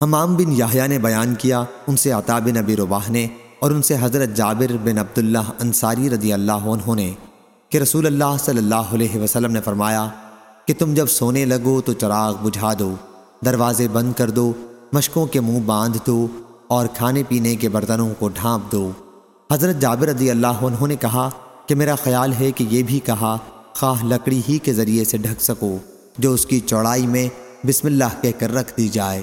حمام بن یحییٰ نے بیان کیا، ان سے عطا بن نبی رواح نے اور ان سے حضرت جابر بن عبداللہ انصاری رضی اللہ عنہ نے کہ رسول اللہ صلی اللہ علیہ وسلم نے فرمایا کہ تم جب سونے لگو تو چراغ بجھا دو، دروازے بند کر دو، مشکوں کے منہ باندھ دو اور کھانے پینے کے برتنوں کو ڈھانپ دو۔ حضرت جابر رضی اللہ عنہ نے کہا کہ میرا خیال ہے کہ یہ بھی کہا، خواہ لکڑی ہی کے ذریعے سے ڈھک سکو، جو اس کی چوڑائی میں بسم اللہ کہہ کر رکھ دی جائے۔